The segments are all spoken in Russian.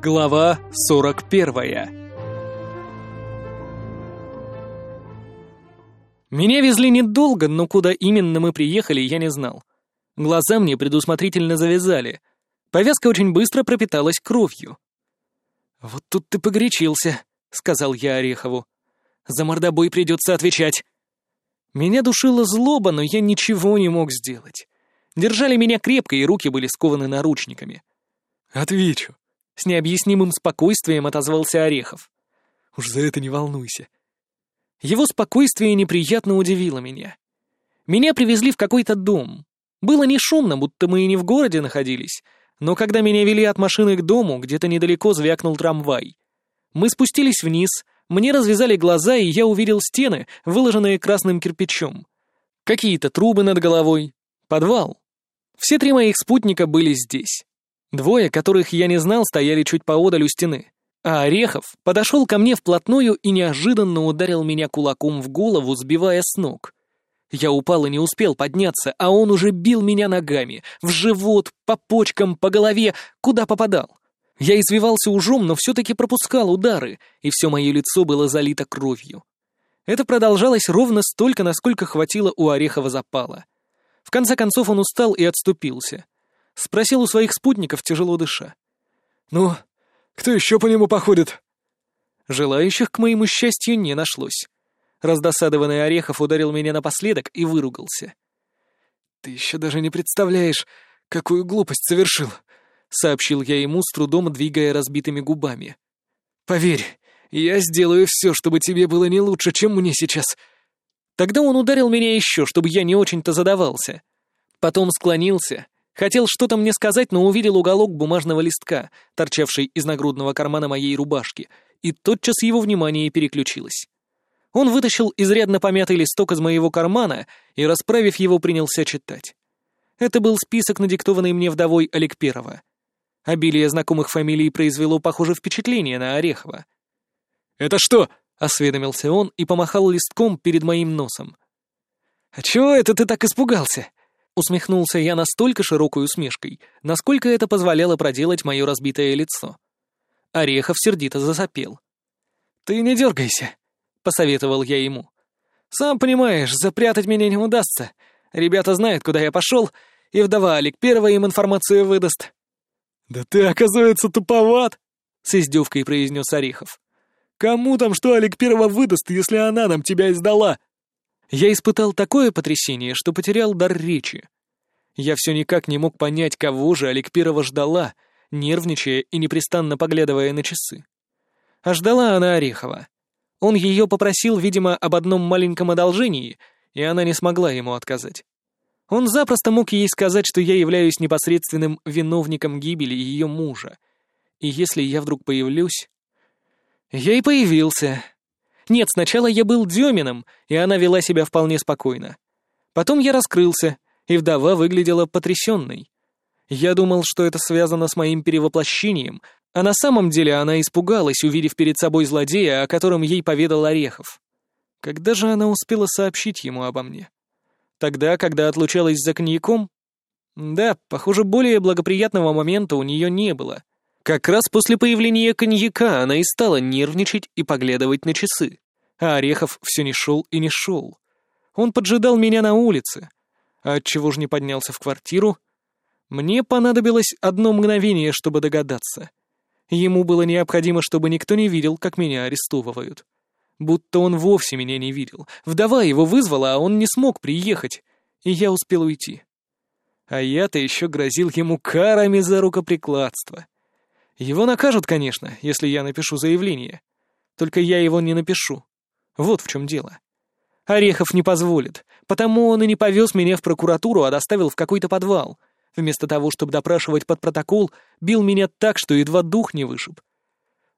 Глава 41 Меня везли недолго, но куда именно мы приехали, я не знал. Глаза мне предусмотрительно завязали. Повязка очень быстро пропиталась кровью. «Вот тут ты погорячился», — сказал я Орехову. «За мордобой придется отвечать». Меня душила злоба, но я ничего не мог сделать. Держали меня крепко, и руки были скованы наручниками. «Отвечу», с необъяснимым спокойствием отозвался Орехов. «Уж за это не волнуйся». Его спокойствие неприятно удивило меня. Меня привезли в какой-то дом. Было не шумно, будто мы и не в городе находились, но когда меня вели от машины к дому, где-то недалеко звякнул трамвай. Мы спустились вниз, мне развязали глаза, и я увидел стены, выложенные красным кирпичом. Какие-то трубы над головой. Подвал. Все три моих спутника были здесь. Двое, которых я не знал, стояли чуть поодаль у стены. А Орехов подошел ко мне вплотную и неожиданно ударил меня кулаком в голову, сбивая с ног. Я упал и не успел подняться, а он уже бил меня ногами, в живот, по почкам, по голове, куда попадал. Я извивался ужом, но все-таки пропускал удары, и все мое лицо было залито кровью. Это продолжалось ровно столько, насколько хватило у Орехова запала. В конце концов он устал и отступился. Спросил у своих спутников, тяжело дыша. «Ну, кто еще по нему походит?» Желающих, к моему счастью, не нашлось. Раздосадованный Орехов ударил меня напоследок и выругался. «Ты еще даже не представляешь, какую глупость совершил», — сообщил я ему, с трудом двигая разбитыми губами. «Поверь, я сделаю все, чтобы тебе было не лучше, чем мне сейчас». Тогда он ударил меня еще, чтобы я не очень-то задавался. Потом склонился Хотел что-то мне сказать, но увидел уголок бумажного листка, торчавший из нагрудного кармана моей рубашки, и тотчас его внимание переключилось. Он вытащил изрядно помятый листок из моего кармана и, расправив его, принялся читать. Это был список, надиктованный мне вдовой Олегперова. Обилие знакомых фамилий произвело, похоже, впечатление на Орехова. «Это что?» — осведомился он и помахал листком перед моим носом. «А чего это ты так испугался?» Усмехнулся я настолько широкой усмешкой, насколько это позволяло проделать мое разбитое лицо. Орехов сердито засопел. «Ты не дергайся», — посоветовал я ему. «Сам понимаешь, запрятать меня не удастся. Ребята знают, куда я пошел, и вдова Олег первая им информацию выдаст». «Да ты, оказывается, туповат», — с издевкой произнес Орехов. «Кому там что Олег первого выдаст, если она нам тебя издала?» Я испытал такое потрясение, что потерял дар речи. Я все никак не мог понять, кого же Аликпирова ждала, нервничая и непрестанно поглядывая на часы. А ждала она Орехова. Он ее попросил, видимо, об одном маленьком одолжении, и она не смогла ему отказать. Он запросто мог ей сказать, что я являюсь непосредственным виновником гибели ее мужа. И если я вдруг появлюсь... Я и появился, нет, сначала я был Демином, и она вела себя вполне спокойно. Потом я раскрылся, и вдова выглядела потрясенной. Я думал, что это связано с моим перевоплощением, а на самом деле она испугалась, увидев перед собой злодея, о котором ей поведал Орехов. Когда же она успела сообщить ему обо мне? Тогда, когда отлучалась за коньяком? Да, похоже, более благоприятного момента у нее не было. Как раз после появления коньяка она и стала нервничать и поглядывать на часы. А Орехов все не шел и не шел. Он поджидал меня на улице. А отчего же не поднялся в квартиру? Мне понадобилось одно мгновение, чтобы догадаться. Ему было необходимо, чтобы никто не видел, как меня арестовывают. Будто он вовсе меня не видел. Вдова его вызвала, а он не смог приехать, и я успел уйти. А я-то еще грозил ему карами за рукоприкладство. Его накажут, конечно, если я напишу заявление. Только я его не напишу. Вот в чем дело. Орехов не позволит, потому он и не повез меня в прокуратуру, а доставил в какой-то подвал. Вместо того, чтобы допрашивать под протокол, бил меня так, что едва дух не вышиб.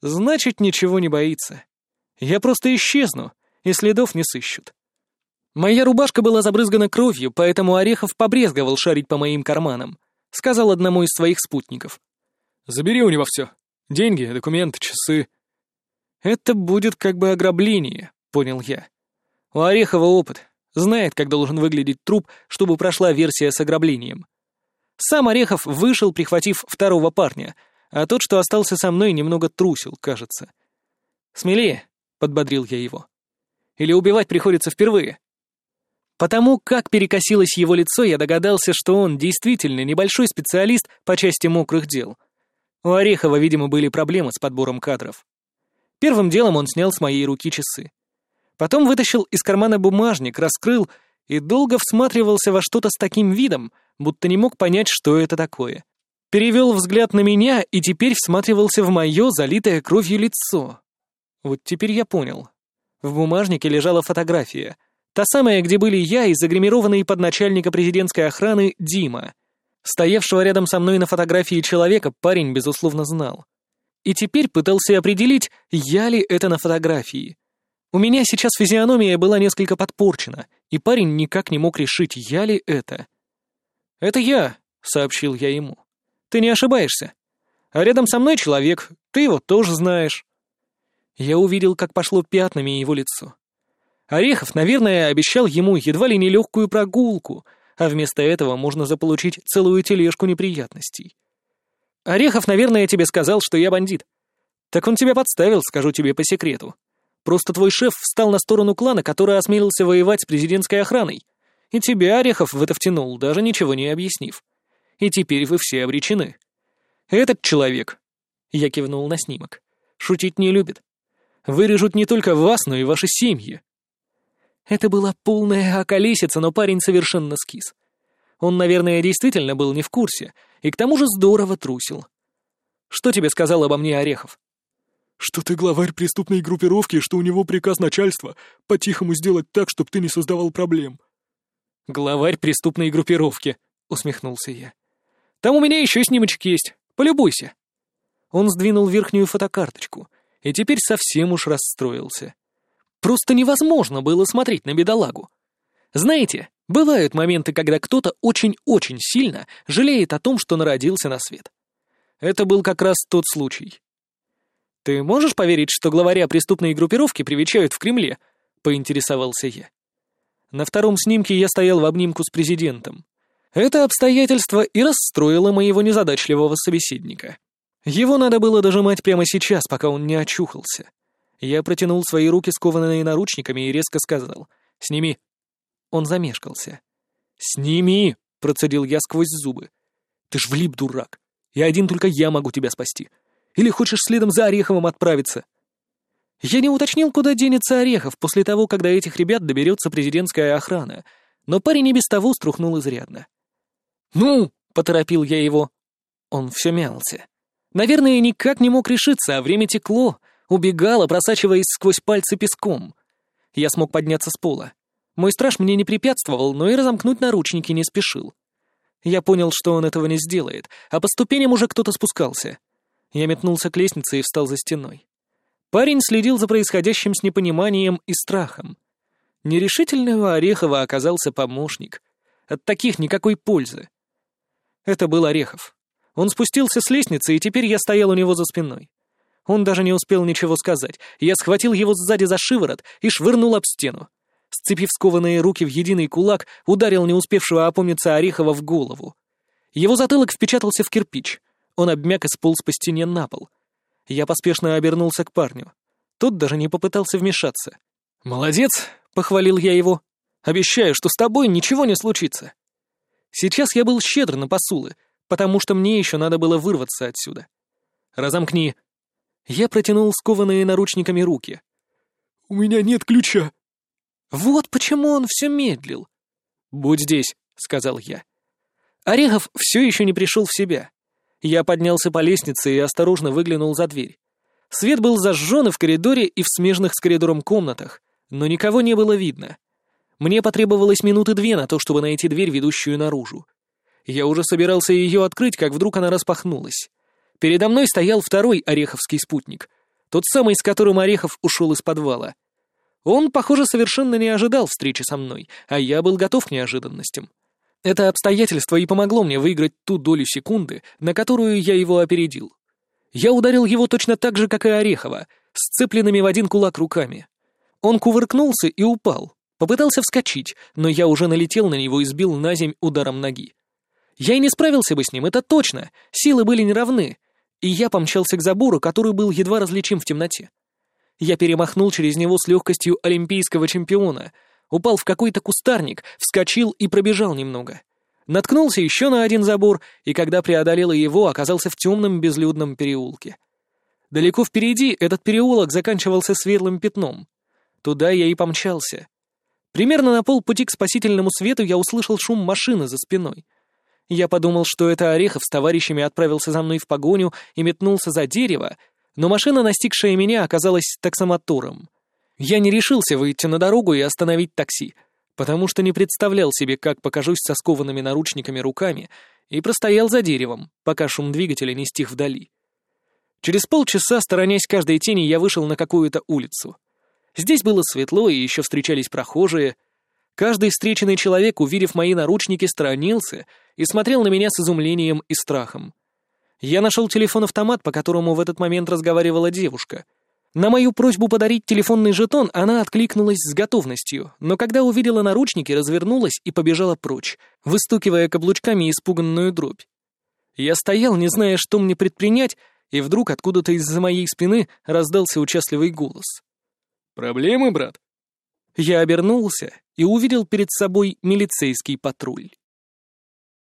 Значит, ничего не боится. Я просто исчезну, и следов не сыщут. Моя рубашка была забрызгана кровью, поэтому Орехов побрезговал шарить по моим карманам, сказал одному из своих спутников. Забери у него все. Деньги, документы, часы. Это будет как бы ограбление, понял я. У Орехова опыт. Знает, как должен выглядеть труп, чтобы прошла версия с ограблением. Сам Орехов вышел, прихватив второго парня, а тот, что остался со мной, немного трусил, кажется. «Смелее», — подбодрил я его. «Или убивать приходится впервые». Потому как перекосилось его лицо, я догадался, что он действительно небольшой специалист по части мокрых дел. У Орехова, видимо, были проблемы с подбором кадров. Первым делом он снял с моей руки часы. Потом вытащил из кармана бумажник, раскрыл и долго всматривался во что-то с таким видом, будто не мог понять, что это такое. Перевел взгляд на меня и теперь всматривался в мое залитое кровью лицо. Вот теперь я понял. В бумажнике лежала фотография. Та самая, где были я и загримированный под начальника президентской охраны Дима. Стоявшего рядом со мной на фотографии человека парень, безусловно, знал. И теперь пытался определить, я ли это на фотографии. У меня сейчас физиономия была несколько подпорчена, и парень никак не мог решить, я ли это. «Это я», — сообщил я ему. «Ты не ошибаешься. А рядом со мной человек, ты его тоже знаешь». Я увидел, как пошло пятнами его лицо. Орехов, наверное, обещал ему едва ли не легкую прогулку, а вместо этого можно заполучить целую тележку неприятностей. Орехов, наверное, тебе сказал, что я бандит. Так он тебя подставил, скажу тебе по секрету. Просто твой шеф встал на сторону клана, который осмелился воевать с президентской охраной. И тебя Орехов в это втянул, даже ничего не объяснив. И теперь вы все обречены. Этот человек, я кивнул на снимок, шутить не любит. Вырежут не только вас, но и ваши семьи. Это была полная околесица, но парень совершенно скис. Он, наверное, действительно был не в курсе, и к тому же здорово трусил. Что тебе сказал обо мне Орехов? Что ты главарь преступной группировки, что у него приказ начальства по-тихому сделать так, чтобы ты не создавал проблем. Главарь преступной группировки, усмехнулся я. Там у меня еще снимочек есть. Полюбуйся. Он сдвинул верхнюю фотокарточку, и теперь совсем уж расстроился. Просто невозможно было смотреть на бедолагу. Знаете, бывают моменты, когда кто-то очень-очень сильно жалеет о том, что народился на свет. Это был как раз тот случай. «Ты можешь поверить, что главаря преступной группировки привечают в Кремле?» — поинтересовался я. На втором снимке я стоял в обнимку с президентом. Это обстоятельство и расстроило моего незадачливого собеседника. Его надо было дожимать прямо сейчас, пока он не очухался. Я протянул свои руки, скованные наручниками, и резко сказал «Сними». Он замешкался. «Сними!» — процедил я сквозь зубы. «Ты ж влип, дурак! И один только я могу тебя спасти. Или хочешь следом за Ореховым отправиться?» Я не уточнил, куда денется Орехов после того, когда этих ребят доберется президентская охрана, но парень и без того струхнул изрядно. «Ну!» — поторопил я его. Он все мялся. Наверное, никак не мог решиться, а время текло, убегало, просачиваясь сквозь пальцы песком. Я смог подняться с пола. Мой страж мне не препятствовал, но и разомкнуть наручники не спешил. Я понял, что он этого не сделает, а по ступеням уже кто-то спускался. Я метнулся к лестнице и встал за стеной. Парень следил за происходящим с непониманием и страхом. Нерешительный у Орехова оказался помощник. От таких никакой пользы. Это был Орехов. Он спустился с лестницы, и теперь я стоял у него за спиной. Он даже не успел ничего сказать. Я схватил его сзади за шиворот и швырнул об стену. Сцепив скованные руки в единый кулак, ударил не успевшего опомниться Орехова в голову. Его затылок впечатался в кирпич. Он обмяк и сполз по стене на пол. Я поспешно обернулся к парню. Тот даже не попытался вмешаться. «Молодец!» — похвалил я его. «Обещаю, что с тобой ничего не случится». Сейчас я был щедр на посулы, потому что мне еще надо было вырваться отсюда. «Разомкни!» Я протянул скованные наручниками руки. «У меня нет ключа». Вот почему он все медлил. «Будь здесь», — сказал я. Орехов все еще не пришел в себя. Я поднялся по лестнице и осторожно выглянул за дверь. Свет был зажжен и в коридоре, и в смежных с коридором комнатах, но никого не было видно. Мне потребовалось минуты две на то, чтобы найти дверь, ведущую наружу. Я уже собирался ее открыть, как вдруг она распахнулась. Передо мной стоял второй ореховский спутник, тот самый, с которым Орехов ушел из подвала. Он, похоже, совершенно не ожидал встречи со мной, а я был готов к неожиданностям. Это обстоятельство и помогло мне выиграть ту долю секунды, на которую я его опередил. Я ударил его точно так же, как и Орехова, сцепленными в один кулак руками. Он кувыркнулся и упал. Попытался вскочить, но я уже налетел на него и сбил на земь ударом ноги. Я и не справился бы с ним, это точно. Силы были неравны. И я помчался к забору, который был едва различим в темноте. Я перемахнул через него с легкостью олимпийского чемпиона, упал в какой-то кустарник, вскочил и пробежал немного. Наткнулся еще на один забор, и когда преодолел его, оказался в темном безлюдном переулке. Далеко впереди этот переулок заканчивался светлым пятном. Туда я и помчался. Примерно на полпути к спасительному свету я услышал шум машины за спиной. Я подумал, что это Орехов с товарищами отправился за мной в погоню и метнулся за дерево, но машина, настигшая меня, оказалась таксомотором. Я не решился выйти на дорогу и остановить такси, потому что не представлял себе, как покажусь со скованными наручниками руками, и простоял за деревом, пока шум двигателя не стих вдали. Через полчаса, сторонясь каждой тени, я вышел на какую-то улицу. Здесь было светло, и еще встречались прохожие. Каждый встреченный человек, увидев мои наручники, сторонился и смотрел на меня с изумлением и страхом. Я нашел телефон-автомат, по которому в этот момент разговаривала девушка. На мою просьбу подарить телефонный жетон она откликнулась с готовностью, но когда увидела наручники, развернулась и побежала прочь, выстукивая каблучками испуганную дробь. Я стоял, не зная, что мне предпринять, и вдруг откуда-то из-за моей спины раздался участливый голос. «Проблемы, брат?» Я обернулся и увидел перед собой милицейский патруль.